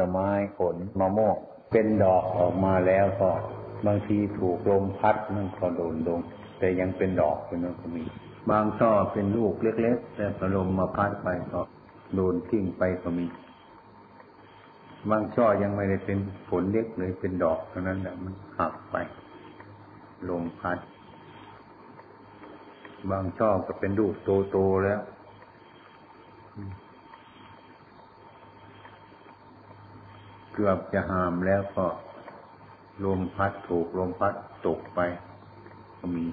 ลไม้ผลมะม่วงเป็นดอกออกมาแล้วก็บางทีถูกลมพัดมันก็โดนลง แต่ยังเป็นดอกอยู่นั่นก็มี บางช่อเป็นลูกเล็กๆแต่พอลมมาพัดไปก็โดนทิ้งไปก็มี บางช่อยังไม่ได้เป็นผลเล็กเลยเป็นดอกเท่านั้นแหละมันหักไป ลมพัด บางช่อก็เป็นลูกโตๆแล้ว เกือบจะหามแล้วก็ลมพัดถูกลมพัดตกไป ก็มี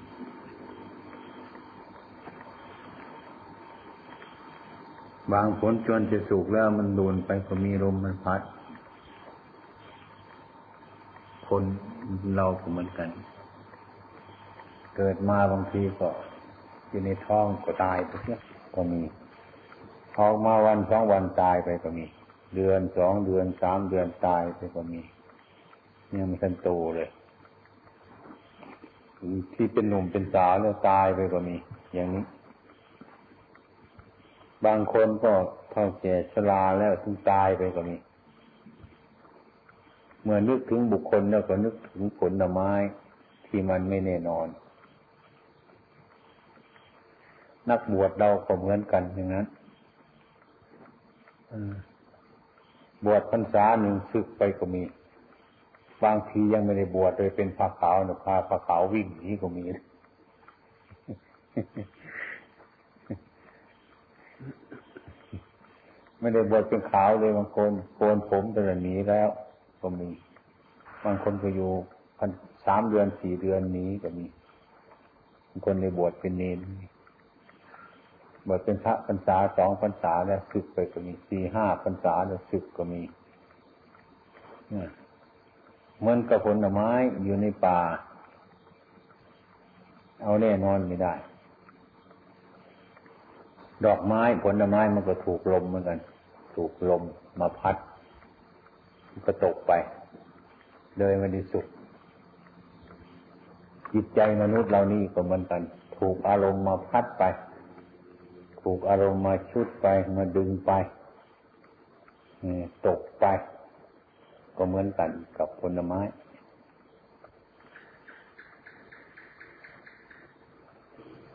บางผลจนจะสุกแล้วมันโดนไปก็มีลมมันพัด คนเราก็เหมือนกัน เกิดมาบางทีก็อยู่ในท้องก็ตายไปเสียก็มีออกมาวันสองวันตายไปก็มี เดือนสองเดือนสามเดือนตายไปก็มีเนี่ยมันทันโตเลยที่เป็นหนุ่มเป็นสาวแล้วตายไปก็มีอย่างนี้ บางคนก็เท่าแก่ชราแล้วถึงตายไปก็มี เมื่อนึกถึงบุคคลแล้วก็นึกถึงผลไม้ที่มันไม่แน่นอน นักบวชเราก็เหมือนกันอย่างนั้น บวชพรรษาหนึ่งศึกไปก็มี บางทียังไม่ได้บวชเลยเป็นผ้าขาวนะพาผ้าขาววิ่งนี้ก็มีไม่ได้บวชเป็นขาวเลยบางคนโกนผมแต่หนีแล้ว ก็มี บางคนก็อยู่พันสามเดือนสี่เดือนนี้ก็มีบางคนในบวชเป็นเนร บวชเป็นพระพรรษาสองพรรษาแล้วศึกไปก็มีสี่ห้าพรรษาแล้วศึกก็มีเหมือนกับผลไม้อยู่ในป่า เอาแน่นอนไม่ได้ ดอกไม้ผลไม้มันก็ถูกลมเหมือนกัน ถูกลมมาพัดก็ตกไป เลยไม่ได้สุขจิตใจมนุษย์เรานี่ก็เหมือนกัน ถูกอารมณ์มาพัดไป ถูกอารมณ์มาชุดไปมาดึงไปตกไป ก็เหมือนกันกับผลไม้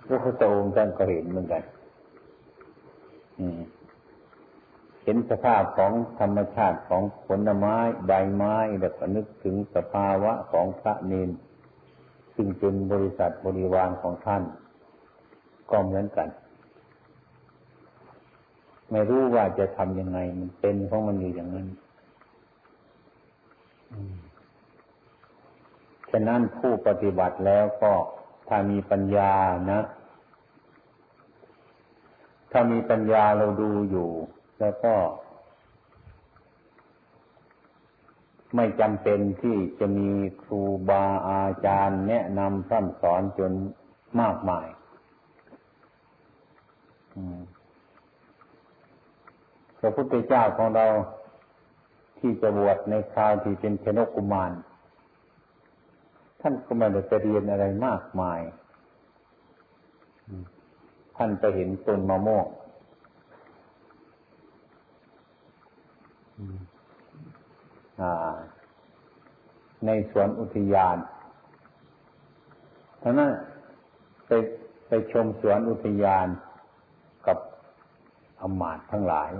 พระพุทธองค์ท่านก็เห็นเหมือนกันเห็นสภาพของธรรมชาติของผลไม้ใบไม้แล้วก็นึกถึงสภาวะของพระเนนซึ่งเป็นบริษัทบริวารของท่าน ก็เหมือนกัน ไม่รู้ว่าจะทำยังไง มันเป็นของมันอยู่อย่างนั้นฉะนั้นผู้ปฏิบัติแล้วก็ถ้ามีปัญญานะ ถ้ามีปัญญาเราดูอยู่ แล้วก็ ไม่จำเป็นที่จะมีครูบาอาจารย์แนะนำพร่ำสอนจนมากมาย อืม ระพุทธเจ้าของเราที่จะบวชในคราวที่เป็นเทนกุมาร ท่านก็ไม่ได้ไปเรียนอะไรมากมาย ท่านไปเห็นต้นมะม่วงในสวนอุทยานท่านั้นไปไปชมสวนอุทยานกับอมาตทั้งหลาย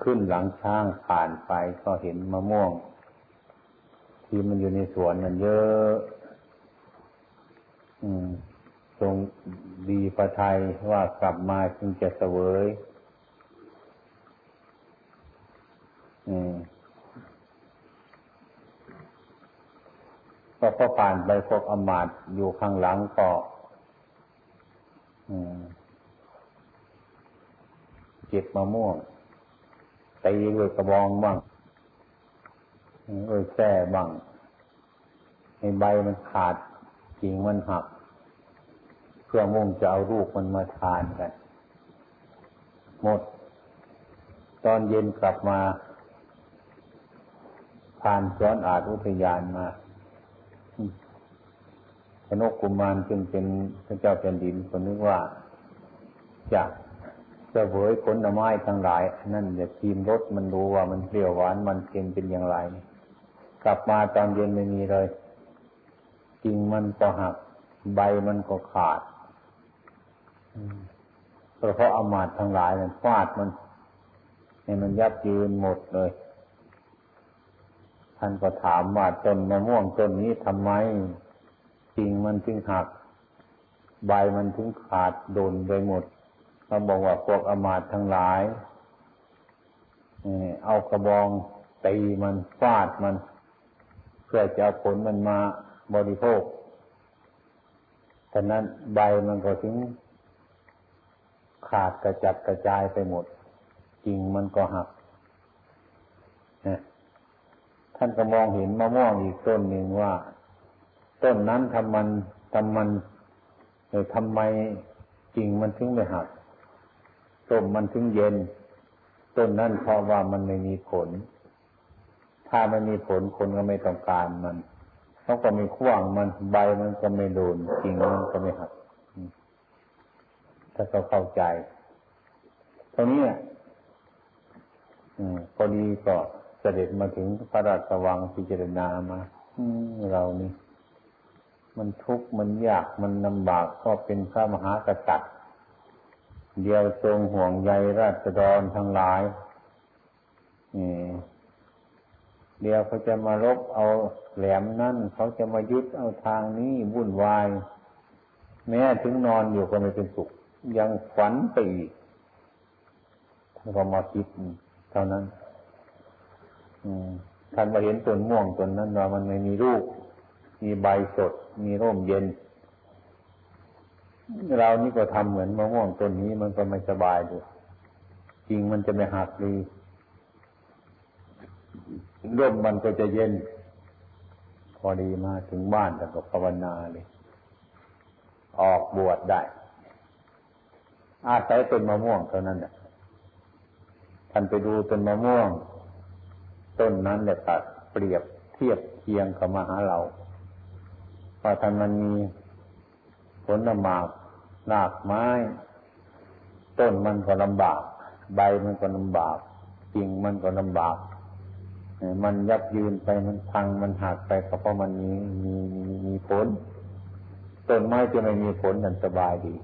ขึ้นหลังช้างผ่านไปก็เห็นมะม่วง ที่มันอยู่ในสวนมันเยอะทรงดีประทัยว่ากลับมาจึงจะเสวยก็ผ่านไปพวกอมาตอยู่ข้างหลังก็ เก็บมะม่วงตีด้วยกระบองบ้างด้วยแส้บ้างให้ใบมันขาดกิ่งมันหัก เพื่อมุ่งจะเอาลูกมันมาทานกัน หมด ตอนเย็นกลับมาผ่านสอนอาจอุทยานมาพนกกุมารจึงเป็นพระเจ้าแผ่นดินคนนึกว่าจะจะเวยผลไม้ทั้งหลาย นั่นจะทีมรสมันดูว่ามันเปรี้ยวหวานมันเค็มเป็นอย่างไร กลับมาตอนเย็นไม่มีเลยจริงมันก็หักใบมันก็ขาดเพราะอามาตทั้งหลายมันฟาดมันให้มันยับยืนหมดเลย ท่านก็ถามว่าต้นมะม่วงต้นนี้ทำไมจริงมันถึงหัก ใบมันถึงขาดโดนไปหมด เราบอกว่าพวกอมาตทั้งหลายเอากระบองตีมันฟาดมัน เพื่อจะเอาผลมันมาบริโภคฉะนั้นใบมันก็ถึงขาดกระจัดกระจายไปหมดกิ่งมันก็หักท่านก็มองเห็นมะม่วงอีกต้นหนึ่งว่า ต้นนั้นทำมันทำมันทำไมกิ่งมันถึงไม่หัก ต้มมันถึงเย็น ต้นนั้นเพราะว่ามันไม่มีผล ถ้าไม่มีผลคนก็ไม่ต้องการมันเขาก็มีขว้างมันใบมันก็ไม่โดนกิ่งมันก็ไม่หักถ้าเขาเข้าใจเท่านี้พอดีก็เสด็จมาถึงพระราชวังพิจารณามาเรานี่ มันทุกข์มันยากมันลำบากก็เป็นพระมหากษัตริย์ เดียวทรงห่วงใยราษฎรทั้งหลายเดียวเขาจะมารบเอาแหลมนั่น เขาจะมายึดเอาทางนี้วุ่นวาย แม้ถึงนอนอยู่ก็ไม่เป็นสุข ยังฝันไปอีกท่านก็มาคิดเท่านั้นท่านมาเห็นต้นม่วงต้นนั้นว่ามันไม่มีรูปมีใบสด มีร่มเย็น เรานี่ก็ทำเหมือนมะม่วงต้นนี้มันก็ไม่สบายดูจริงมันจะไม่หักดีร่มมันก็จะเย็น พอดีมาถึงบ้านแล้วก็ภาวนาเลย ออกบวชได้ อาศัยต้นมะม่วงเท่านั้นแหละท่านไปดูต้นมะม่วง ต้นนั้นแหละตัดเปรียบเทียบเคียงกับมาหาเราเพราท่านมันมี ผลลำบากหากไม้ ต้นมันก็ลำบาก ใบมันก็ลำบากกิ่งมันก็ลำบากมันยับยืนไปมันพังมันหักไปเพราะมันมีมีมีมีผลต้นไม้จะไม่มีผลนันสบายดี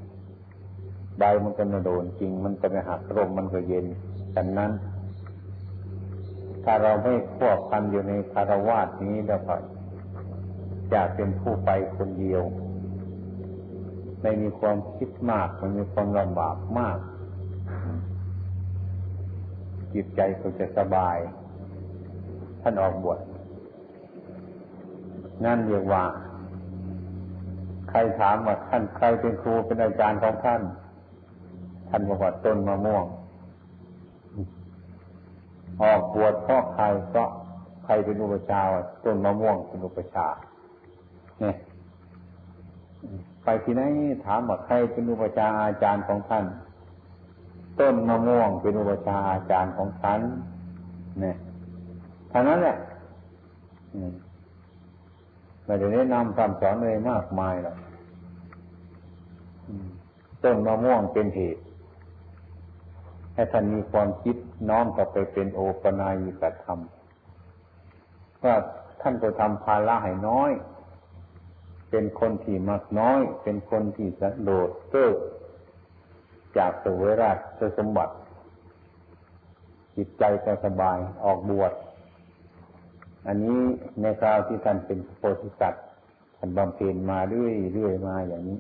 ใบมันก็ไม่โดนจริง มันก็ไม่หักลมมันก็เย็นดังนั้น ถ้าเราไม่ควบคันอยู่ในคารวาสนี้แล้วก็จะเป็นผู้ไปคนเดียว ไม่มีความคิดมากมันมีความลำบากมาก จิตใจก็จะสบาย ท่านออกบวชนั่นเรียกว่า ใครถามว่าท่านใครเป็นครูเป็นอาจารย์ของท่าน ท่านบอกว่าต้นมะม่วง ออกบวชเพราะใครเพราะใครเป็นอุปชาต้นมะม่วงเป็นอุปชาเนี่ย ไปที่ไหนถามว่าใครเป็นอุปชาอาจารย์ของท่าน ต้นมะม่วงเป็นอุปชาอาจารย์ของท่านเนี่ยท่านั้นแหละไม่ได้แนะนำคำสอนอะไรมากมายหรอกต้นมะม่วงเป็นเหตุให้ท่านมีความคิดน้อมกับไปเป็นโอปนายิกธรรมว่าท่านก็ทำภาระให้น้อย เป็นคนที่มักน้อย เป็นคนที่สันโดษเก้อจากสวยราชสมบัติ จิตใจก็สบายออกบวชอันนี้ในคราวที่ท่านเป็นโพธิสัตว์ท่านบำเพ็ญมาเรื่อยเรื่อยมาอย่างนี้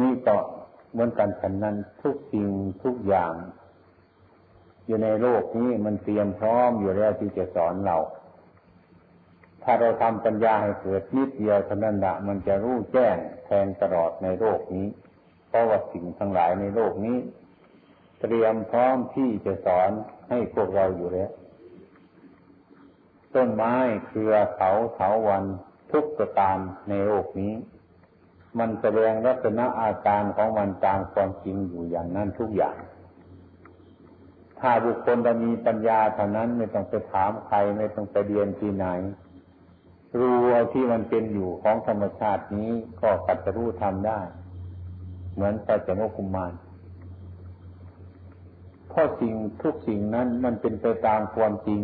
นี่ต่อเหมือนกันฉันนั้นทุกสิ่งทุกอย่าง อยู่ในโลกนี้มันเตรียมพร้อมอยู่แล้วที่จะสอนเรา ถ้าเราทำปัญญาให้เกิดนิดเดียวเท่านั้นละมันจะรู้แจ้งแทงตลอดในโลกนี้ เพราะว่าสิ่งทั้งหลายในโลกนี้ เตรียมพร้อมที่จะสอนให้พวกเราอยู่แล้ว ต้นไม้เครือเขาเถาวันทุกประการในโลกนี้ มันแสดงลักษณะอาการของมันตามความจริงอยู่อย่างนั้นทุกอย่าง ถ้าบุคคลจะมีปัญญาเท่านั้นไม่ต้องไปถามใครไม่ต้องไปเรียนที่ไหน รู้ที่มันเป็นอยู่ของธรรมชาตินี้ก็ปัจจุรู้ทำได้ เหมือนพระเจ้ากุมารเพราะสิ่งทุกสิ่งนั้นมันเป็นไปตามความจริง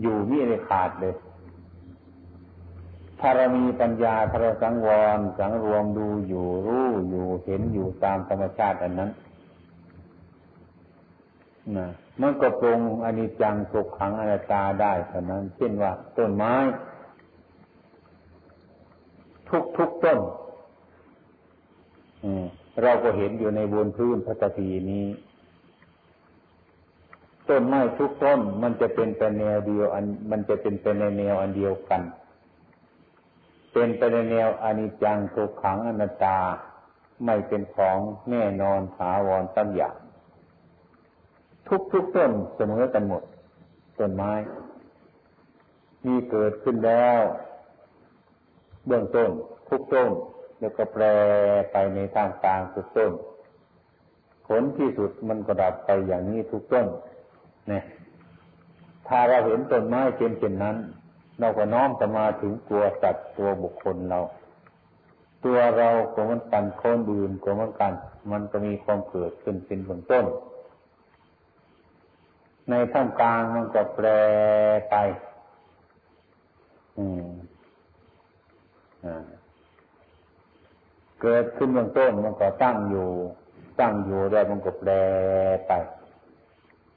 อยู่นี่เลยขาดเลยถ้าเรามีปัญญาถ้าเราสังวร สังรวมดูอยู่รู้อยู่เห็นอยู่ตามธรรมชาติอันนั้น นะมันก็ปรงอนิจจังสุขขังอนัตตาได้เท่านั้น เช่นว่าต้นไม้ ทุกทุกต้นเราก็เห็นอยู่ในบนพื้นพระตพีนี้ ต้นไม้ทุกต้น มันจะเป็นไปแนวเดียว อัน มันจะเป็นไปในแนวอันเดียวกัน เป็นไปในแนวอนิจจังทุกขังอนัตตา ไม่เป็นของแน่นอนถาวรตั้งอย่าง ทุกทุกต้นเสมอกันหมด ต้นไม้ มีเกิดขึ้นแล้ว เบื้องต้น ทุกต้น แล้วก็แปรไปในทางกลางทุกต้น ผลที่สุดมันก็ดับไปอย่างนี้ทุกต้นเนี่ยถ้าเราเห็นต้นไม้เป็นเช่นนั้น เราก็น้อมจะมาถึงตัวสัตว์ตัวบุคคลเรา ตัวเราก็มันกันคนอื่นก็มันกัน มันก็มีความเกิดขึ้นเป็นเบื้องต้น ในท่ามกลางมันก็แปรไปเกิดขึ้นเบื้องต้นมันก็ตั้งอยู่ ตั้งอยู่แล้วมันก็แปรไป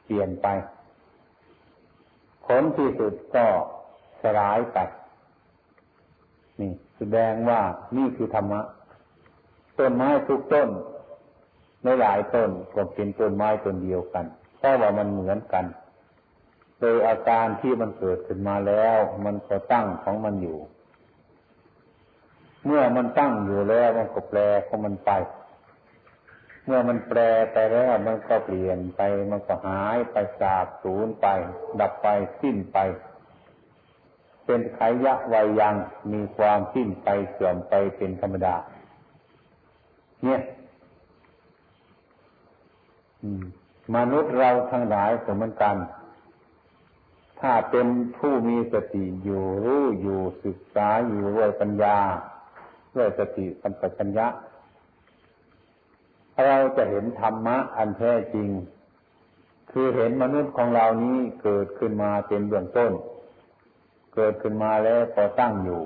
เปลี่ยนไป ผลที่สุดก็สลายไป นี่แสดงว่านี่คือธรรมะ ต้นไม้ทุกต้น ในหลายต้นก็เป็นต้นไม้ต้นเดียวกัน เพราะว่ามันเหมือนกัน โดยอาการที่มันเกิดขึ้นมาแล้ว มันก็ตั้งของมันอยู่ เมื่อมันตั้งอยู่แล้วมันก็แปลของมันไป เมื่อมันแปลไปแล้วมันก็เปลี่ยนไป มันก็หายไปสาบสูญไป ดับไปสิ้นไปเป็นไขยะวัยยังมีความสิ้นไปเสื่อมไปเป็นธรรมดา เนี่ย อืม มนุษย์เราทั้งหลายก็เหมือนกัน ถ้าเป็นผู้มีสติอยู่รู้อยู่ศึกษาอยู่ด้วยปัญญา ด้วยสติสัมปชัญญะ เราจะเห็นธรรมะอันแท้จริง คือเห็นมนุษย์ของเรานี้เกิดขึ้นมาเป็นเบื้องต้น เกิดขึ้นมาแล้วก็ตั้งอยู่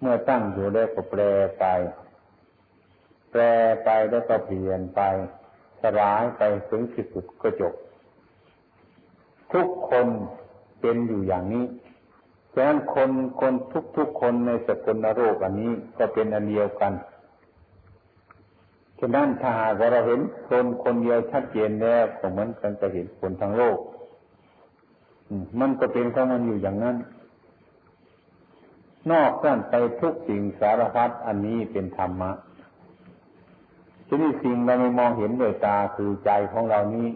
เมื่อตั้งอยู่แล้วก็แปรไป แปรไปแล้วก็เปลี่ยนไป สลายไปถึงที่สุดก็จบ ทุกคนเป็นอยู่อย่างนี้ฉะนั้นคนคนทุกทุกคนในสกุลโรคอันนี้ก็เป็นอันเดียวกันฉะนั้นถ้าหากเราเห็นคนคนเดียวชัดเจนแล้วก็เหมือนกันจะเห็นคนทั้งโลกมันก็เป็นของมันอยู่อย่างนั้น นอกนั้นไปทุกสิ่งสารพัดอันนี้เป็นธรรมะ ทีนี้สิ่งเราไม่มองเห็นด้วยตาคือใจของเรานี้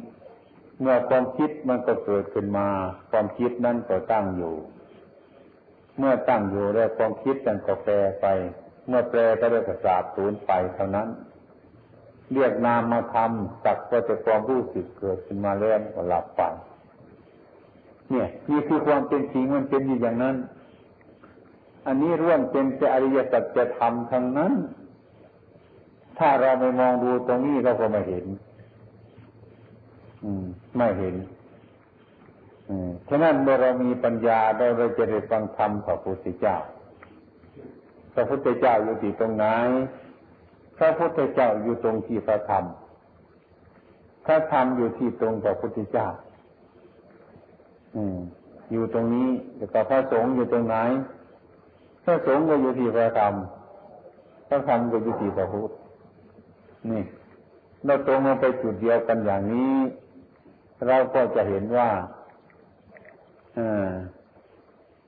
เมื่อความคิดมันก็เกิดขึ้นมา ความคิดนั้นก็ตั้งอยู่ เมื่อตั้งอยู่แล้วความคิดนั้นก็แปรไป เมื่อแปรก็ได้กระสาบสูญไปเท่านั้น เรียกนามมาทำสักก็จะความรู้สึกเกิดขึ้นมาแล้วก็หลับไปเนี่ยนี่คือความเป็นจริงมันเป็นอยู่อย่างนั้น อันนี้ร่วมเป็นจะอริยสัจธรรมทั้งนั้น ถ้าเราไม่มองดูตรงนี้เราก็ไม่เห็น อืม ไม่เห็น อืมฉะนั้นเมื่อเรามีปัญญาเราจะได้ฟังธรรมพระพุทธเจ้า พระพุทธเจ้าอยู่ที่ตรงไหน พระพุทธเจ้าอยู่ตรงที่พระธรรม พระธรรมอยู่ที่ตรงพระพุทธเจ้า อืม อยู่ตรงนี้แล้วก็พระสงฆ์อยู่ตรงไหน พระสงฆ์ก็อยู่ที่พระธรรม พระธรรมก็อยู่ที่พระพุทธ นี่เราตรงลงไปจุดเดียวกันอย่างนี้ เราก็จะเห็นว่า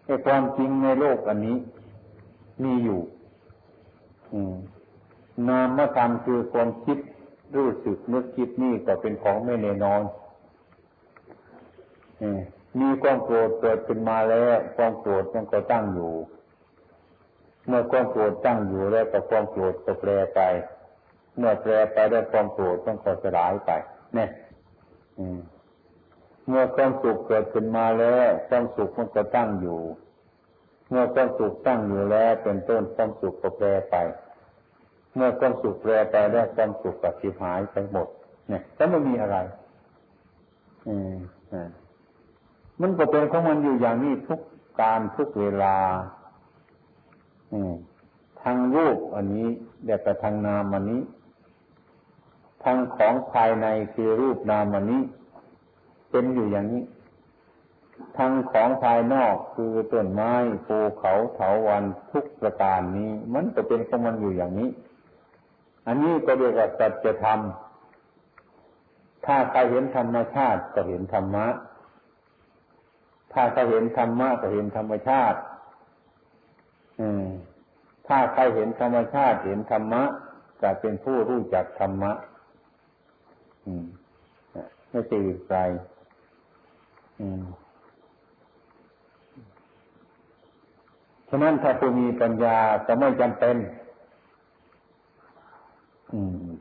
ไอ้ความจริงในโลกอันนี้ มีอยู่นามธรรมคือความคิดรู้สึกนึกคิดนี่ก็เป็นของไม่แน่นอนมีความโกรธเกิดขึ้นมาแล้วความโกรธมันก็ตั้งอยู่ เมื่อความโกรธตั้งอยู่แล้วก็ความโกรธก็แปรไป เมื่อแปรไปได้ความโกรธต้องก็สลายไป เนี่ยเมื่อความสุขเกิดขึ้นมาแล้วความสุขมันก็ตั้งอยู่ เมื่อความสุขตั้งอยู่แล้วเป็นต้นความสุขก็แปรไป เมื่อความสุขแปรไปแล้วความสุขกับสิหายไปหมด เนี่ยก็ไม่มีอะไร อืมมันก็เป็นของมันอยู่อย่างนี้ทุกการทุกเวลา อืมทางรูปอันนี้เดี๋ยวไปทางนามอันนี้ ทางของภายในคือรูปนามอันนี้ เป็นอยู่อย่างนี้ทางของภายนอกคือต้นไม้ภูเขาเถาวันทุกประการนี้ มันก็เป็นของมันอยู่อย่างนี้ อันนี้ก็เรียกว่าสัจธรรมถ้าใครเห็นธรรมชาติก็เห็นธรรมะ ถ้าใครเห็นธรรมะก็เห็นธรรมชาติ อืม ถ้าใครเห็นธรรมชาติเห็นธรรมะจะเป็นผู้รู้จักธรรมะ ไม่ใช่ใครอืมฉะนั้นถ้าผู้มีปัญญาจะไม่จำเป็น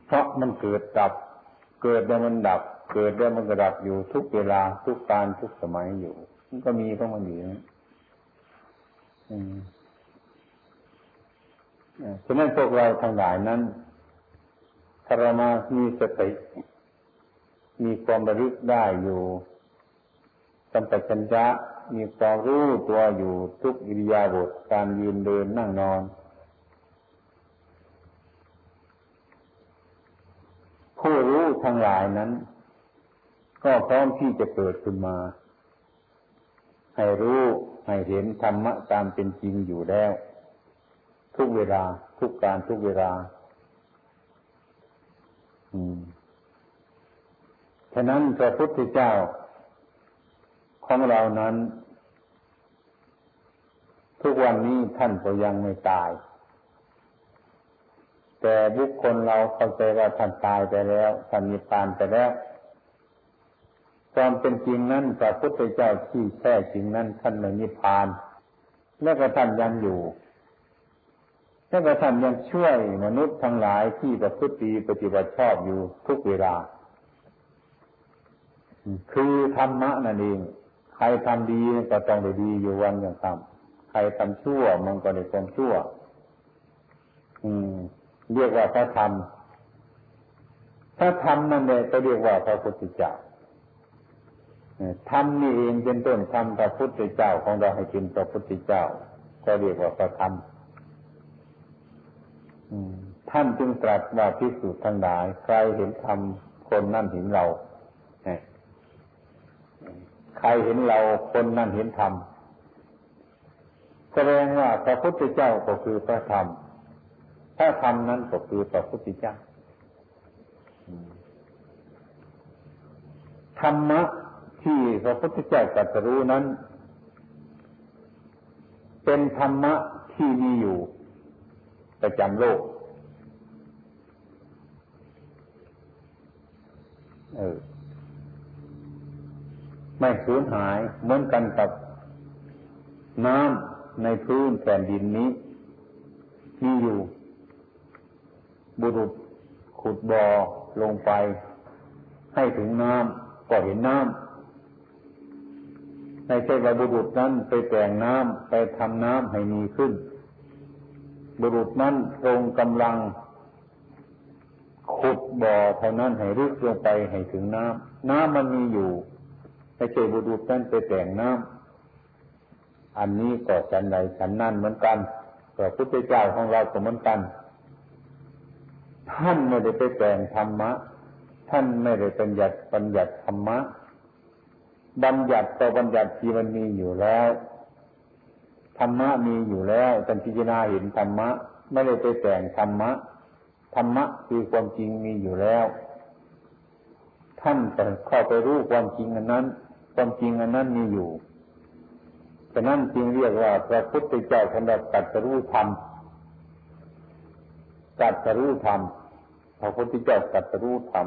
เพราะมันเกิดดับ เกิดแล้วมันดับ เกิดแล้วมันก็ดับอยู่ทุกเวลาทุกการทุกสมัยอยู่ มันก็มีของมันอยู่นะฉะนั้นพวกเราทั้งหลายนั้นถ้าเรามามีสติ มีความบริสุทธิ์ได้อยู่สัมปชัญญะมีความรู้ตัวอยู่ทุกอิริยาบถการยืนเดินนั่งนอน ผู้รู้ทั้งหลายนั้น ก็พร้อมที่จะเกิดขึ้นมา ให้รู้ให้เห็นธรรมะตามเป็นจริงอยู่แล้ว ทุกเวลาทุกการทุกเวลา อืม ฉะนั้นพระพุทธเจ้าของเรานั้น ทุกวันนี้ท่านก็ยังไม่ตาย แต่บุคคลเราเข้าใจว่าท่านตายไปแล้วท่านมีปานไปแล้ว ความเป็นจริงนั้นพระพุทธเจ้าที่แท้จริงนั้นท่านไม่มีพาน แล้วก็ท่านยังอยู่แล้วก็ท่านยังช่วยมนุษย์ทั้งหลายที่ประพฤติปฏิบัติชอบอยู่ทุกเวลา คือธรรมะนั่นเอง ใครทำดีก็ต้องได้ดีอยู่วันอย่างคำใครทำชั่วมันก็ได้ความชั่ว อืม เรียกว่าพระธรรมพระธรรมนั่นเองก็เรียกว่าพระพุทธเจ้าธรรมนี่เองเป็นต้นธรรมพระพุทธเจ้าของเราให้เป็นพระพุทธเจ้า ก็เรียกว่าพระธรรมท่านจึงตรัสว่าพิสูจน์ทั้งหลาย ใครเห็นธรรมคนนั่นเห็นเรา ใครเห็นเราคนนั้นเห็นธรรมแสดงว่าพระพุทธเจ้าก็คือพระธรรม พระธรรมนั้นก็คือพระพุทธเจ้า ธรรมะที่พระพุทธเจ้าตรัสรู้นั้น เป็นธรรมะที่มีอยู่ประจำโลก เออ ไม่สูญหายเหมือนกันกับน้ำในพื้นแผ่นดินนี้ มีอยู่ บุรุษขุดบ่อลงไป ให้ถึงน้ำก็เห็นน้ำในใช่ว่าบุรุษนั้นไปแต่งน้ำไปทำน้ำให้มีขึ้น บุรุษนั้นตรงกำลัง ขุดบ่อเท่านั้นให้ลึกลงไปให้ถึงน้ำน้ำมันมีอยู่ ไม่ใช่บุรุษนั้นไปแต่งน้ำอันนี้ก็ฉันใดฉันนั่นเหมือนกันพระพุทธเจ้าของเราก็เหมือนกัน ท่านไม่ได้ไปแต่งธรรมะ ท่านไม่ได้บัญญัติบัญญัติธรรมะ บัญญัติต่อบัญญัติที่มันมีอยู่แล้ว ธรรมะมีอยู่แล้วท่านพิจารณาเห็นธรรมะ ไม่ได้ไปแต่งธรรมะ ธรรมะคือความจริงมีอยู่แล้ว ท่านจะเข้าไปรู้ความจริงอันนั้น ความจริงอันนั้นมีอยู่ฉะนั้นจึงเรียกว่าพระพุทธเจ้าท่านตัดสรู้ธรรมตัดสรู้ธรรมพระพุทธเจ้าตัดสรู้ธรรม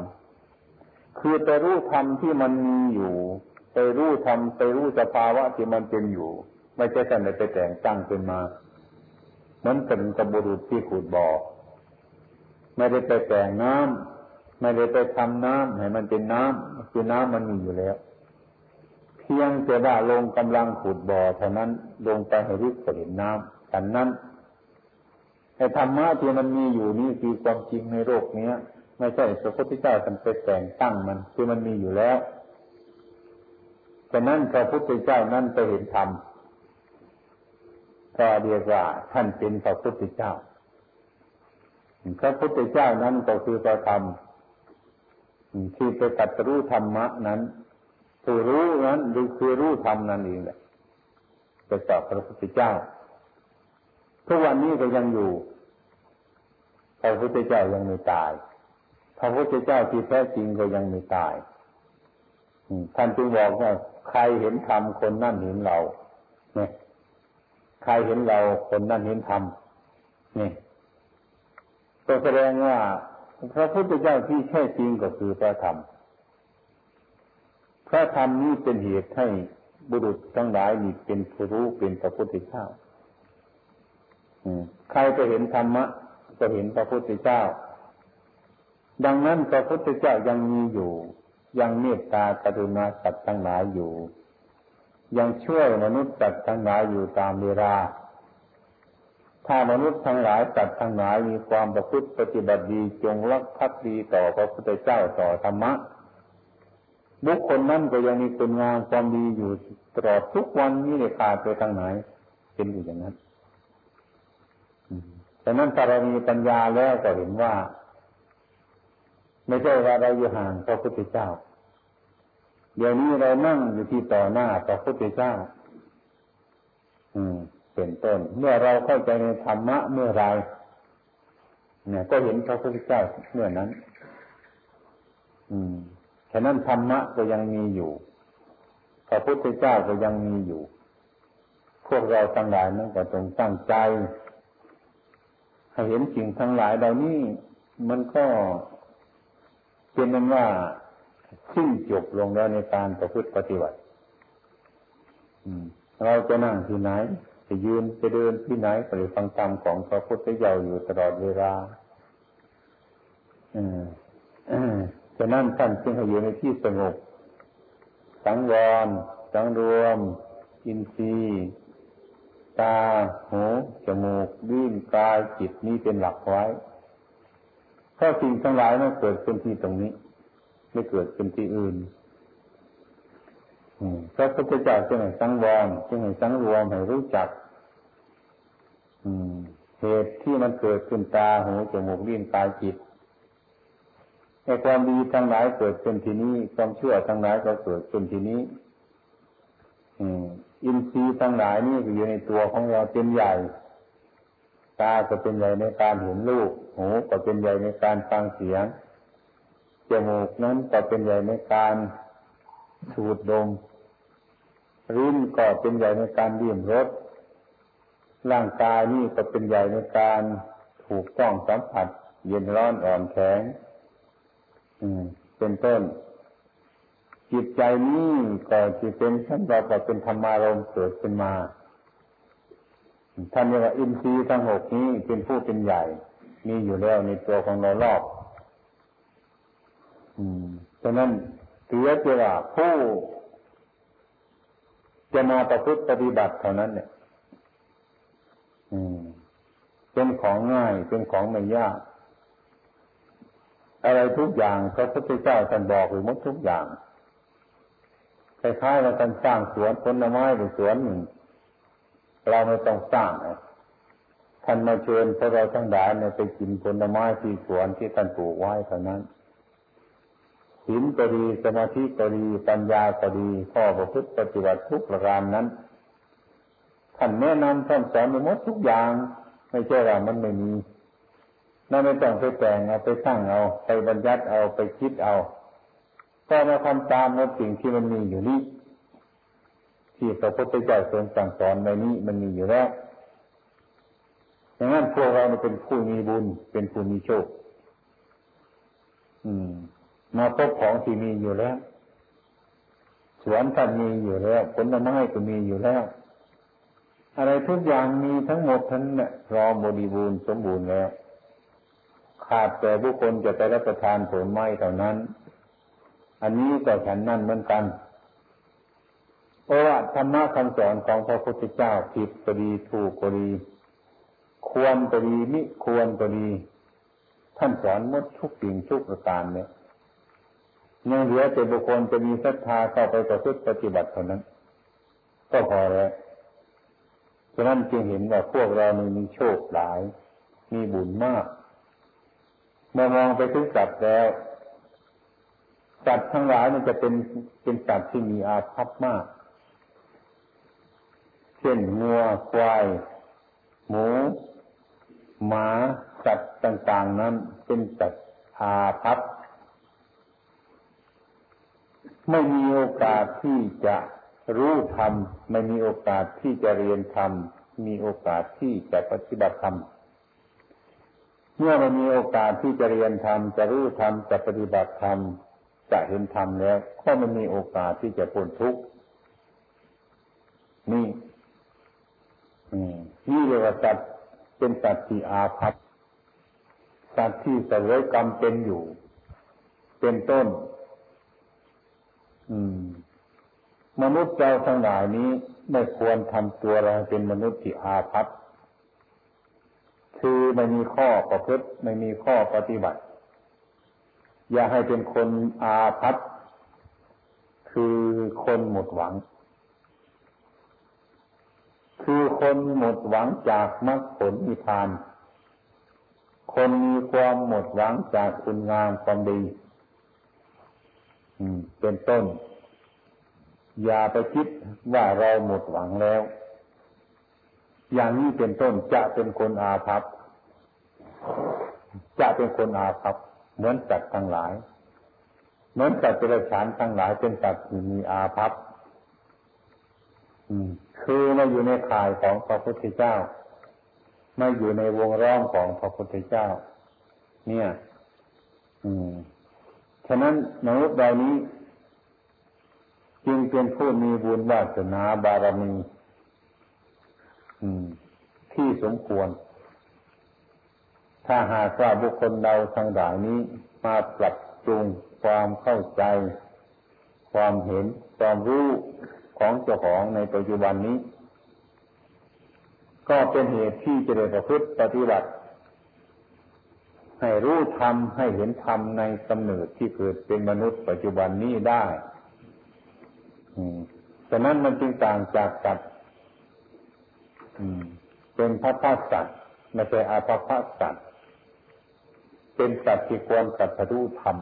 คือไปรู้ธรรมที่มันมีอยู่ไปรู้ธรรมไปรู้สภาวะที่มันเป็นอยู่ ไม่ใช่ท่านไปแต่งตั้งขึ้นมามือนเป็นกระบุรุษที่ขุดบ่อไม่ได้ไปแต่งน้ำไม่ได้ไปทำน้ำให้มันเป็นน้ำคือน้ำมันมีอยู่แล้ว พียงแต่ว่าลงกำลังขุดบ่อเท่านั้นลงไปให้ลึกก็เห็นน้ำฉันนั้นฉไอ้ธรรมะที่มันมีอยู่นี่คือความจริงในโลกเนี้ย ไม่ใช่พระพุทธเจ้าท่านไปแต่งตั้งมันคือมันมีอยู่แล้วฉะนั้นพระพุทธเจ้านั้นไปเห็นธรรมก็เรียกว่าท่านเป็นพระพุทธเจ้าพระพุทธเจ้านั้นก็คือพระธรรมที่ไปตัดรู้ธรรมะนั้น ผู้รู้นั้นหรือคือรู้ธรรมนั่นเองแหละไปตอบพระพุทธเจ้าทุกวันนี้ก็ยังอยู่พระพุทธเจ้ายังไม่ตาย พระพุทธเจ้าที่แท้จริงก็ยังไม่ตายท่านจึงบอกว่าใครเห็นธรรมคนนั่นเห็นเราเนี่ยใครเห็นเราคนนั่นเห็นธรรมนี่ก็แสดงว่าพระพุทธเจ้าที่แท้จริงก็คือพระธรรม พระธรรมนี้เป็นเหตุให้บุรุษทั้งหลายมีเป็นผู้รู้เป็นพระพุทธเจ้าใครจะเห็นธรรมะก็เห็นพระพุทธเจ้า ดังนั้นพระพุทธเจ้ายังมีอยู่ ยังเมตตากรุณาสัตว์ทั้งหลายอยู่ ยังช่วยมนุษย์สัตว์ทั้งหลายอยู่ตามเวลา ถ้ามนุษย์ทั้งหลายสัตว์ทั้งหลายมีความประพฤติปฏิบัติดีจงรักภักดีต่อพระพุทธเจ้าต่อธรรมะ บุคคลนั้นก็ยังมีคุณงามความดีอยู่ตลอดทุกวันนี้ในขาดไปทางไหน เป็นอยู่อย่างนั้นฉะนั้นถ้าเรามีปัญญาแล้วก็เห็นว่า ไม่ใช่ว่าเราอยู่ห่างพระพุทธเจ้า เดี๋ยวนี้เรานั่งอยู่ที่ต่อหน้าพระพุทธเจ้า อืม เป็นต้น เมื่อเราเข้าใจในธรรมะเมื่อไรเนี่ย ก็เห็นพระพุทธเจ้าเมื่อนั้น อืม ฉะนั้นธรรมะก็ยังมีอยู่พระพุทธเจ้าก็ยังมีอยู่ พวกเราทั้งหลายนั้นก็ต้องตั้งใจถ้เห็นสิ่งทั้งหลายเหล่านี้มันก็เป็นนั้นว่าสิ้นจบลงแล้วในการประพฤติปฏิบัติเราจะนั่งที่ไหน จะยืนจะเดินที่ไหนไปฟังธรรมของพระพุทธเจ้าอยู่ตลอดเวลา ฉะนั้นท่านจึงให้อยู่ในที่สงบ สังวร สังรวม อินทรีย์ ตา หู จมูกลิ้นกาย จิตนี้เป็นหลักไว้ถ้าสิ่งทั้งหลายมันเกิดขึ้นที่ตรงนี้ ไม่เกิดขึ้นที่อื่นพระพุทธเจ้าจึงให้สังวรจึงให้สังรวมให้รู้จักเหตุที่มันเกิดขึ้นตาหูจมูกลิ้นกายจิต ไอ้ความดีทั้งหลายเกิดขึ้นที่นี้ ความชั่วทั้งหลายก็เกิดขึ้นที่นี้อินทรีย์ทั้งหลายนี่อยู่ในตัวของเราเป็นใหญ่ ตาก็เป็นใหญ่ในการเห็นรูปหูก็เป็นใหญ่ในการฟังเสียงจมูกนั้นก็เป็นใหญ่ในการสูดดมลิ้นก็เป็นใหญ่ในการดื่มรสร่างกายนี่ก็เป็นใหญ่ในการถูกต้องสัมผัส เย็นร้อนอ่อนแข็ง เป็นต้น จิตใจนี้ก็จะเป็นชั้นเราก็เป็นธรรมารมเกิดขึ้นมาท่านเรียกว่าอินทรีย์ทั้งหกนี้เป็นผู้เป็นใหญ่ มีอยู่แล้วในตัวของเรารอบอืมฉะนั้นถือว่าผู้จะมาประพฤติปฏิบัติเท่านั้นเนี่ยอืมเป็นของง่ายเป็นของไม่ยาก อะไรทุกอย่างพระพุทธเจ้าท่านบอกหรือมดทุกอย่างคล้ายๆเราการสร้างสวนผลไม้หรือสวนหนึ่งเราไม่ต้องสร้างท่านมาเชิญพวกเราทั้งหลายไปกินผลไม้ที่สวนที่ท่านปลูกไว้เท่านั้นศีลก็ดีสมาธิก็ดีปัญญาก็ดีข้อประพฤติปฏิบัติทุกประการนั้นท่านแนะนำท่านสอนในหมดทุกอย่าง ไม่ใช่ว่ามันไม่มี นั่นไม่ต้องไปแต่งเอาไปสร้างเอา ไปบัญญัติเอาไปคิดเอา ก็มาทำตามในสิ่งที่มันมีอยู่นี้ที่พระพุทธเจ้าทรงสั่งสอนในนี้มันมีอยู่แล้วอย่างนั้นพวกเราเป็นผู้มีบุญ เป็นผู้มีโชค อืม มาพบของที่มีอยู่แล้ว สวนท่านมีอยู่แล้ว ผลไม้ก็มีอยู่แล้ว อะไรทุกอย่างมีทั้งหมดทั้งนั้นพร้อมบริบูรณ์สมบูรณ์แล้ว ขาดแต่บุคคลจะไปรับประทานผลไม้เท่านั้น อันนี้ก็ฉันนั่นเหมือนกัน เพราะว่าธรรมะคำสอนของพระพุทธเจ้าผิดก็ดีถูกก็ดี ควรก็ดีมิควรก็ดี ท่านสอนมดทุกสิ่งทุกประการเนี่ยยังเหลือแต่บุคคลจะมีศรัทธาเข้าไปประพฤติปฏิบัติเท่านั้น ก็พอแล้วฉะนั้นจึงเห็นว่าพวกเรามีโชคหลาย มีบุญมาก เมื่อมองไปถึงสัตว์แล้วสัตว์ทั้งหลายมันจะเป็นเป็นสัตว์ที่มีอาภัพมาก เช่นงัวควาย หมู หมาสัตว์ต่าง ๆ นั้น เป็นสัตว์อาภัพไม่มีโอกาสที่จะรู้ธรรมไม่มีโอกาสที่จะเรียนธรรมมีโอกาสที่จะปฏิบัติธรรม เมื่อมันมีโอกาสที่จะเรียนธรรมจะรู้ธรรมจะปฏิบัติธรรมจะเห็นธรรมแล้ว ก็มันมีโอกาสที่จะพ้นทุกข์นี่นี่เรียกว่าสัตว์เป็นสัตว์ที่อาภัพสัตว์ที่เสวยกรรมเป็นอยู่ เป็นต้น อืม มนุษย์เราทั้งหลายนี้ไม่ควรทำตัวเราเป็นมนุษย์ที่อาภัพ คือไม่มีข้อประพฤติไม่มีข้อปฏิบัติ อย่าให้เป็นคนอาภัพคือคนหมดหวัง คือคนหมดหวังจากมรรคผลนิพพาน คนมีความหมดหวังจากคุณงามความดีเป็นต้น อย่าไปคิดว่าเราหมดหวังแล้ว อย่างนี้เป็นต้นจะเป็นคนอาภัพจะเป็นคนอาภัพเหมือนสัตว์ทั้งหลาย เหมือนสัตว์เดรัจฉานทั้งหลายเป็นสัตว์ที่มีอาภัพคือมาอยู่ในข่ายของพระพุทธเจ้า ไม่อยู่ในวงล้อมของพระพุทธเจ้า เนี่ย อืมฉะนั้นมนุษย์ใดนี้ จึงเป็นผู้มีบุญวาสนาบารมี ที่สมควร ถ้าหากว่าบุคคลเราทั้งหลายนี้มาปรับปรุงความเข้าใจ ความเห็น ความรู้ของเจ้าของในปัจจุบันนี้ ก็เป็นเหตุที่จะได้ประพฤติปฏิบัติ ให้รู้ธรรมให้เห็นธรรมในกำเนิดที่เกิดเป็นมนุษย์ปัจจุบันนี้ได้ฉะนั้นมันจึงต่างจากสัตว์ เป็นพระพักสัตว์ไม่ใช่อาภพสัตว์เป็นสัตว์ที่ควรกัตรู้ธรรม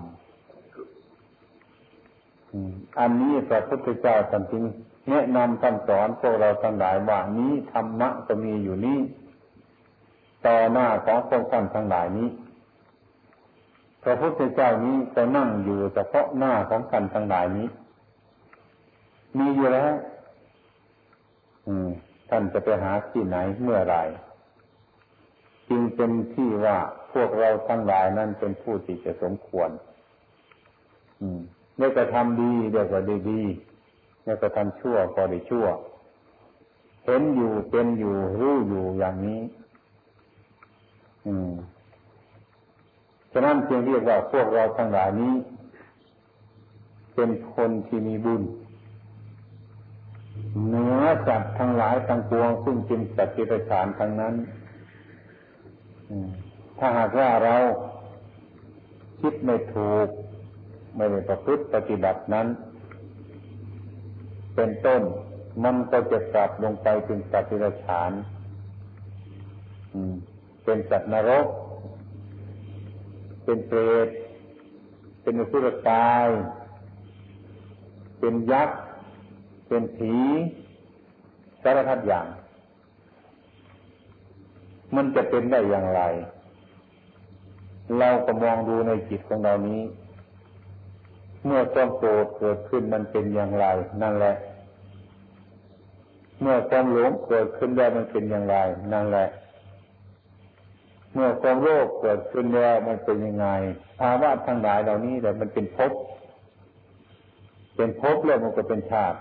อันนี้พระพุทธเจ้าท่านจึงแนะนำคำสอนพวกเราทั้งหลายว่านี้ธรรมะจะมีอยู่นี้ต่อหน้าของพวกท่านทั้งหลายนี้พระพุทธเจ้านี้จะนั่งอยู่เฉพาะหน้าของท่านทั้งหลายนี้ มีอยู่แล้ว อืม ท่านจะไปหาที่ไหนเมื่อไรจึงเป็นที่ว่าพวกเราทั้งหลายนั้นเป็นผู้ที่จะสมควร อืมได้กระทำดีเดี๋ยวก็ด้ดีได้กระทำชั่วก็ได้ชั่ว เห็นอยู่เป็นอยู่รู้อยู่อย่างนี้ อืมฉะนั้นเพียงเรียกว่าพวกเราทั้งหลายนี้ เป็นคนที่มีบุญ เหนือสัตว์ทั้งหลายทั้งปวงซึ่งเป็นสัตว์ที่ประสานทั้งนั้นถ้าหากว่าเราคิดไม่ถูก ไม่ได้ประพฤติปฏิบัตินั้น เป็นต้น มันก็จะกลับลงไปเป็นสัตว์ที่ฉานเป็นสัตว์นรก เป็นเปรต เป็นอสุรกาย เป็นยักษ์ เป็นผีสารพัดอย่าง มันจะเป็นได้อย่างไร เราก็มองดูในจิตของเรานี้ เมื่อความโกรธเกิดขึ้นมันเป็นอย่างไร นั่นแหละ เมื่อความหลงเกิดขึ้นแล้วมันเป็นอย่างไร นั่นแหละ เมื่อความโลภเกิดขึ้นแล้วมันเป็นยังไงภาวะทั้งหลายเหล่านี้แต่มันเป็นภพเป็นภพแล้วมันก็เป็นชาติ